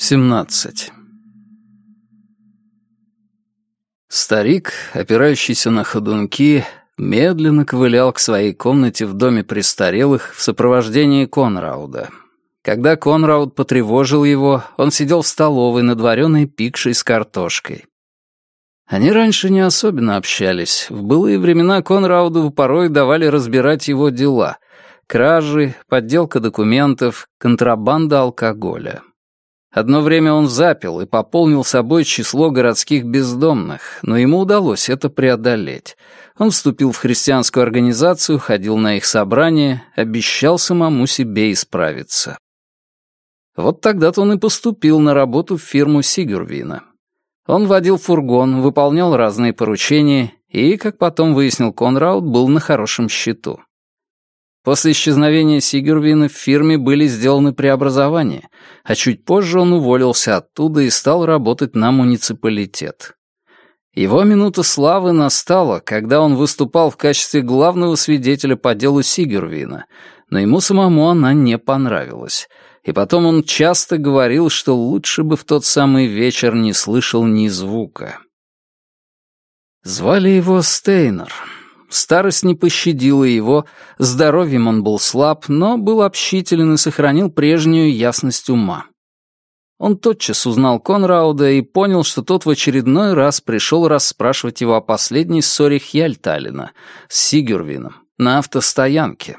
17. Старик, опирающийся на ходунки, медленно ковылял к своей комнате в доме престарелых в сопровождении Конрауда. Когда Конрауд потревожил его, он сидел в столовой над вареной пикшей с картошкой. Они раньше не особенно общались. В былые времена Конрауду порой давали разбирать его дела — кражи, подделка документов, контрабанда алкоголя. Одно время он запил и пополнил собой число городских бездомных, но ему удалось это преодолеть. Он вступил в христианскую организацию, ходил на их собрания, обещал самому себе исправиться. Вот тогда-то он и поступил на работу в фирму Сигурвина. Он водил фургон, выполнял разные поручения и, как потом выяснил Конрауд, был на хорошем счету. После исчезновения Сигервина в фирме были сделаны преобразования, а чуть позже он уволился оттуда и стал работать на муниципалитет. Его минута славы настала, когда он выступал в качестве главного свидетеля по делу Сигервина, но ему самому она не понравилась. И потом он часто говорил, что лучше бы в тот самый вечер не слышал ни звука. Звали его Стейнер. Старость не пощадила его, здоровьем он был слаб, но был общителен и сохранил прежнюю ясность ума. Он тотчас узнал Конрауда и понял, что тот в очередной раз пришел расспрашивать его о последней ссоре Хьяльталина с Сигюрвином на автостоянке.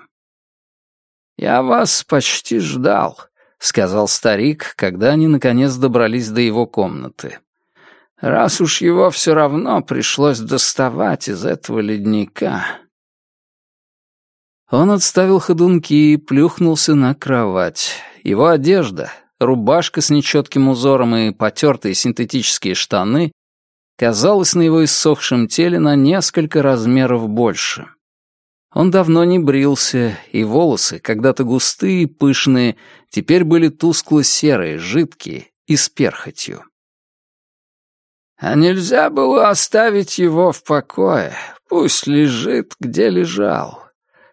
«Я вас почти ждал», — сказал старик, когда они наконец добрались до его комнаты раз уж его все равно пришлось доставать из этого ледника. Он отставил ходунки и плюхнулся на кровать. Его одежда, рубашка с нечетким узором и потертые синтетические штаны, казалось на его иссохшем теле на несколько размеров больше. Он давно не брился, и волосы, когда-то густые и пышные, теперь были тускло-серые, жидкие и с перхотью. А нельзя было оставить его в покое. Пусть лежит, где лежал.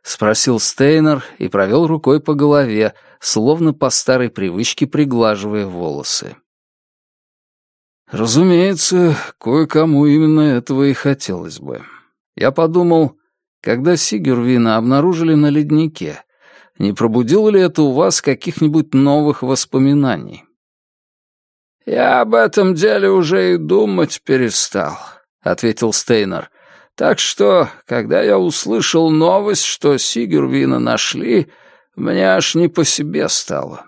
Спросил Стейнер и провел рукой по голове, словно по старой привычке приглаживая волосы. Разумеется, кое-кому именно этого и хотелось бы. Я подумал, когда Сигервина обнаружили на леднике, не пробудило ли это у вас каких-нибудь новых воспоминаний? «Я об этом деле уже и думать перестал», — ответил Стейнер. «Так что, когда я услышал новость, что Сигервина нашли, мне аж не по себе стало».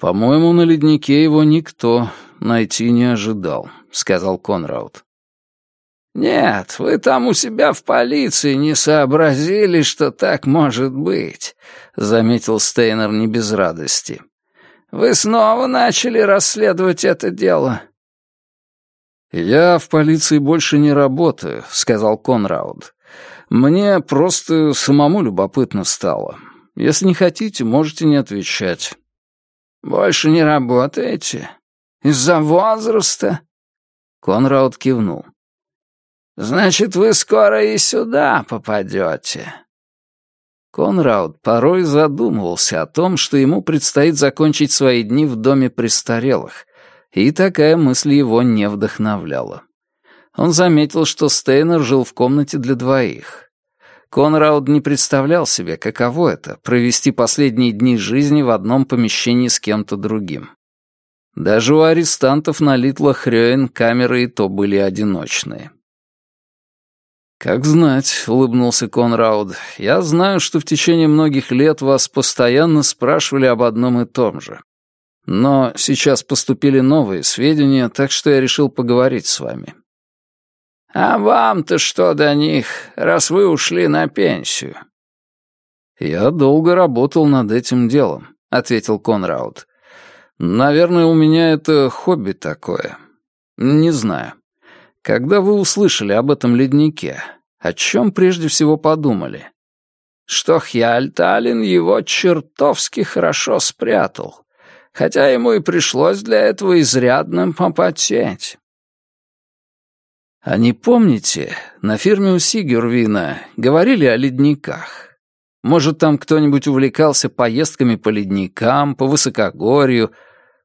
«По-моему, на леднике его никто найти не ожидал», — сказал Конрауд. «Нет, вы там у себя в полиции не сообразили, что так может быть», — заметил Стейнер не без радости. Вы снова начали расследовать это дело?» «Я в полиции больше не работаю», — сказал Конрауд. «Мне просто самому любопытно стало. Если не хотите, можете не отвечать». «Больше не работаете? Из-за возраста?» Конрауд кивнул. «Значит, вы скоро и сюда попадете. Конрауд порой задумывался о том, что ему предстоит закончить свои дни в доме престарелых, и такая мысль его не вдохновляла. Он заметил, что Стейнер жил в комнате для двоих. Конрауд не представлял себе, каково это — провести последние дни жизни в одном помещении с кем-то другим. Даже у арестантов на Литла Хрёен камеры и то были одиночные. «Как знать», — улыбнулся Конрауд. «Я знаю, что в течение многих лет вас постоянно спрашивали об одном и том же. Но сейчас поступили новые сведения, так что я решил поговорить с вами». «А вам-то что до них, раз вы ушли на пенсию?» «Я долго работал над этим делом», — ответил Конрауд. «Наверное, у меня это хобби такое. Не знаю. Когда вы услышали об этом леднике, о чем прежде всего подумали? Что Хьяльталин его чертовски хорошо спрятал, хотя ему и пришлось для этого изрядно попотеть. А не помните, на фирме у Сигюрвина говорили о ледниках? Может, там кто-нибудь увлекался поездками по ледникам, по высокогорью,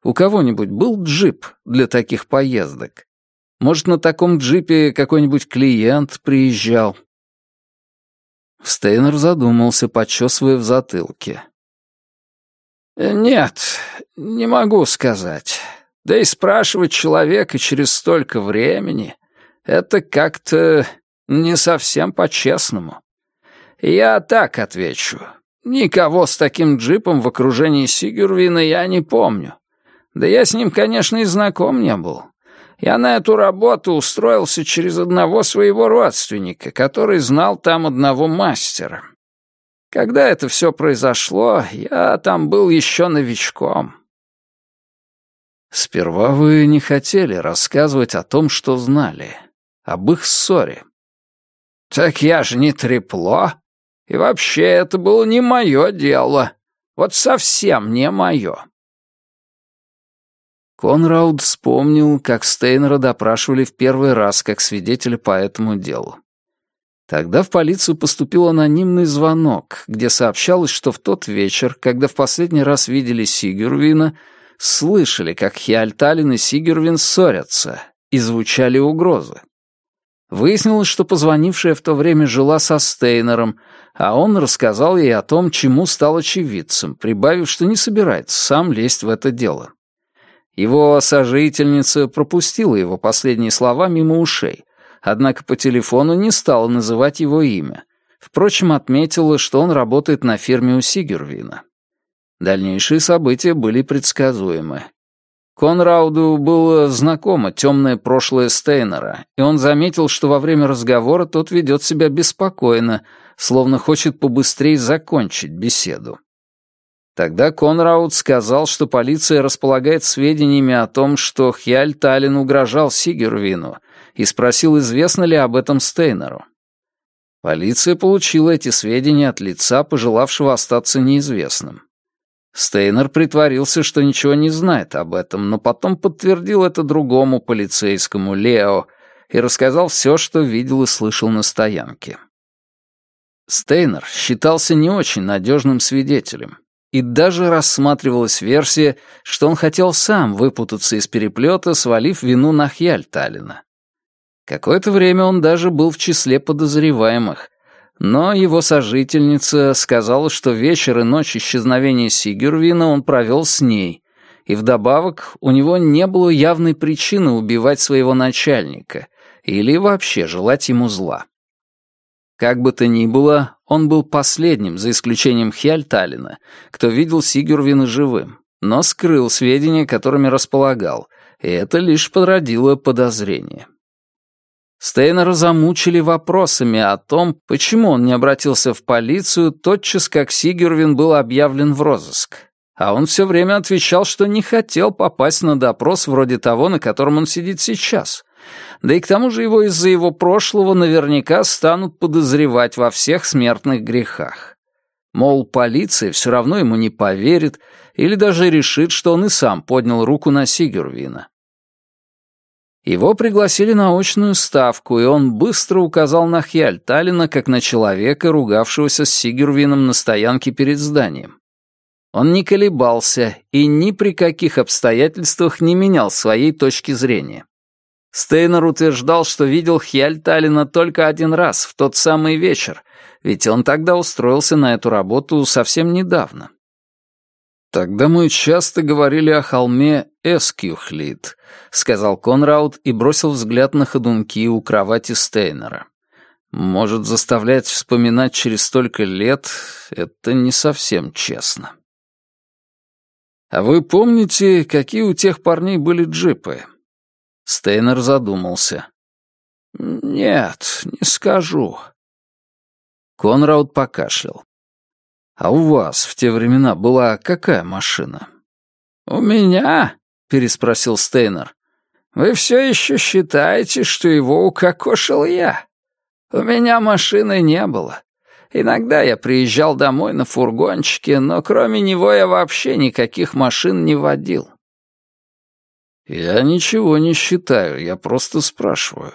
У кого-нибудь был джип для таких поездок? Может, на таком джипе какой-нибудь клиент приезжал?» Стейнер задумался, почесывая в затылке. «Нет, не могу сказать. Да и спрашивать человека через столько времени — это как-то не совсем по-честному. Я так отвечу. Никого с таким джипом в окружении Сигурвина я не помню. Да я с ним, конечно, и знаком не был. Я на эту работу устроился через одного своего родственника, который знал там одного мастера. Когда это все произошло, я там был еще новичком. Сперва вы не хотели рассказывать о том, что знали, об их ссоре. Так я же не трепло. И вообще, это было не мое дело. Вот совсем не мое. Конрауд вспомнил, как Стейнера допрашивали в первый раз как свидетеля по этому делу. Тогда в полицию поступил анонимный звонок, где сообщалось, что в тот вечер, когда в последний раз видели Сигурвина, слышали, как Хиальталин и Сигурвин ссорятся, и звучали угрозы. Выяснилось, что позвонившая в то время жила со Стейнером, а он рассказал ей о том, чему стал очевидцем, прибавив, что не собирается сам лезть в это дело. Его сожительница пропустила его последние слова мимо ушей, однако по телефону не стала называть его имя. Впрочем, отметила, что он работает на фирме у Сигервина. Дальнейшие события были предсказуемы. Конрауду было знакомо темное прошлое Стейнера, и он заметил, что во время разговора тот ведет себя беспокойно, словно хочет побыстрее закончить беседу. Тогда Конрауд сказал, что полиция располагает сведениями о том, что Хьяль Таллин угрожал Сигервину, и спросил, известно ли об этом Стейнеру. Полиция получила эти сведения от лица, пожелавшего остаться неизвестным. Стейнер притворился, что ничего не знает об этом, но потом подтвердил это другому полицейскому, Лео, и рассказал все, что видел и слышал на стоянке. Стейнер считался не очень надежным свидетелем, и даже рассматривалась версия, что он хотел сам выпутаться из переплета, свалив вину на Хьяльталина. Какое-то время он даже был в числе подозреваемых, но его сожительница сказала, что вечер и ночь исчезновения Сигюрвина он провел с ней, и вдобавок у него не было явной причины убивать своего начальника или вообще желать ему зла. Как бы то ни было, он был последним, за исключением Хьяльталина, кто видел Сигюрвина живым, но скрыл сведения, которыми располагал, и это лишь породило подозрение. Стейнера замучили вопросами о том, почему он не обратился в полицию тотчас, как Сигервин был объявлен в розыск. А он все время отвечал, что не хотел попасть на допрос вроде того, на котором он сидит сейчас. Да и к тому же его из-за его прошлого наверняка станут подозревать во всех смертных грехах. Мол, полиция все равно ему не поверит или даже решит, что он и сам поднял руку на Сигервина. Его пригласили на очную ставку, и он быстро указал на Хьяль Таллина как на человека, ругавшегося с Сигервином на стоянке перед зданием. Он не колебался и ни при каких обстоятельствах не менял своей точки зрения. Стейнер утверждал, что видел Хьяль Таллина только один раз, в тот самый вечер, ведь он тогда устроился на эту работу совсем недавно. «Тогда мы часто говорили о холме Эскюхлит», — сказал Конрауд и бросил взгляд на ходунки у кровати Стейнера. «Может, заставлять вспоминать через столько лет — это не совсем честно». «А вы помните, какие у тех парней были джипы?» Стейнер задумался. «Нет, не скажу». Конрауд покашлял. «А у вас в те времена была какая машина?» «У меня?» — переспросил Стейнер. «Вы все еще считаете, что его укокошил я? У меня машины не было. Иногда я приезжал домой на фургончике, но кроме него я вообще никаких машин не водил». «Я ничего не считаю, я просто спрашиваю.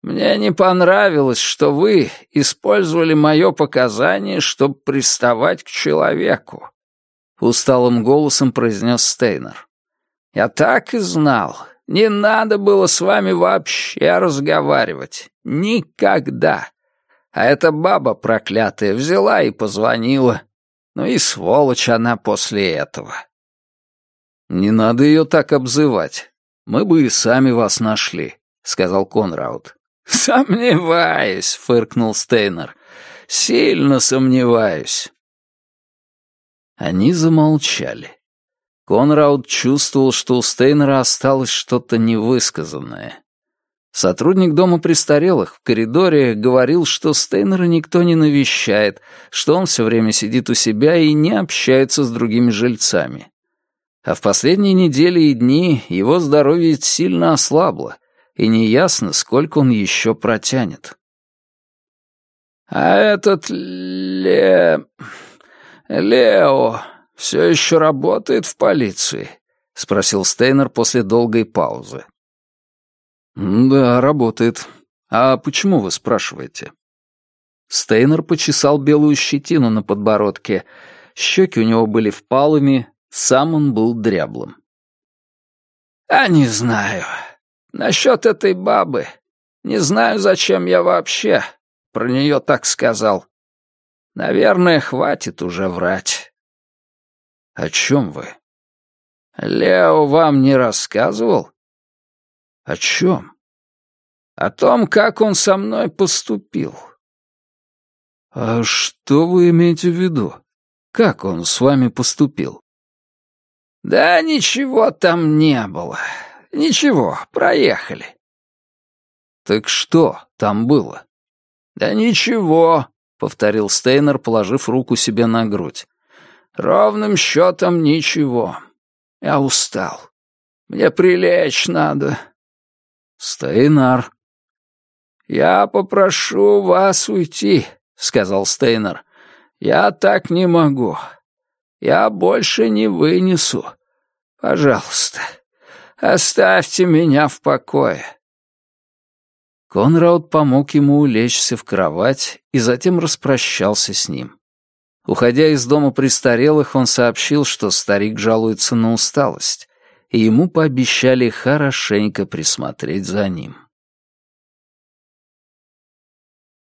Мне не понравилось, что вы использовали мое показание, чтобы приставать к человеку. усталым голосом произнес Стейнер. «Я так и знал. Не надо было с вами вообще разговаривать. Никогда. А эта баба проклятая взяла и позвонила. Ну и сволочь она после этого». «Не надо ее так обзывать. Мы бы и сами вас нашли», — сказал Конрауд. «Сомневаюсь», — фыркнул Стейнер. «Сильно сомневаюсь». Они замолчали. Конрауд чувствовал, что у Стейнера осталось что-то невысказанное. Сотрудник дома престарелых в коридоре говорил, что Стейнера никто не навещает, что он все время сидит у себя и не общается с другими жильцами. А в последние недели и дни его здоровье сильно ослабло, и неясно, сколько он еще протянет. «А этот Ле... Лео все еще работает в полиции?» — спросил Стейнер после долгой паузы. «Да, работает. А почему вы спрашиваете?» Стейнер почесал белую щетину на подбородке. Щеки у него были впалыми, сам он был дряблым. «А не знаю. Насчет этой бабы. Не знаю, зачем я вообще про нее так сказал. Наверное, хватит уже врать. О чем вы? Лео вам не рассказывал? О чем? О том, как он со мной поступил. А что вы имеете в виду? Как он с вами поступил? Да ничего там не было. Ничего, проехали. Так что там было? Да ничего, повторил Стейнер, положив руку себе на грудь. Ровным счетом ничего. Я устал. Мне прилечь надо. Стейнар. Я попрошу вас уйти, сказал Стейнер. Я так не могу. Я больше не вынесу. Пожалуйста. Оставьте меня в покое». Конрауд помог ему улечься в кровать и затем распрощался с ним. Уходя из дома престарелых, он сообщил, что старик жалуется на усталость, и ему пообещали хорошенько присмотреть за ним.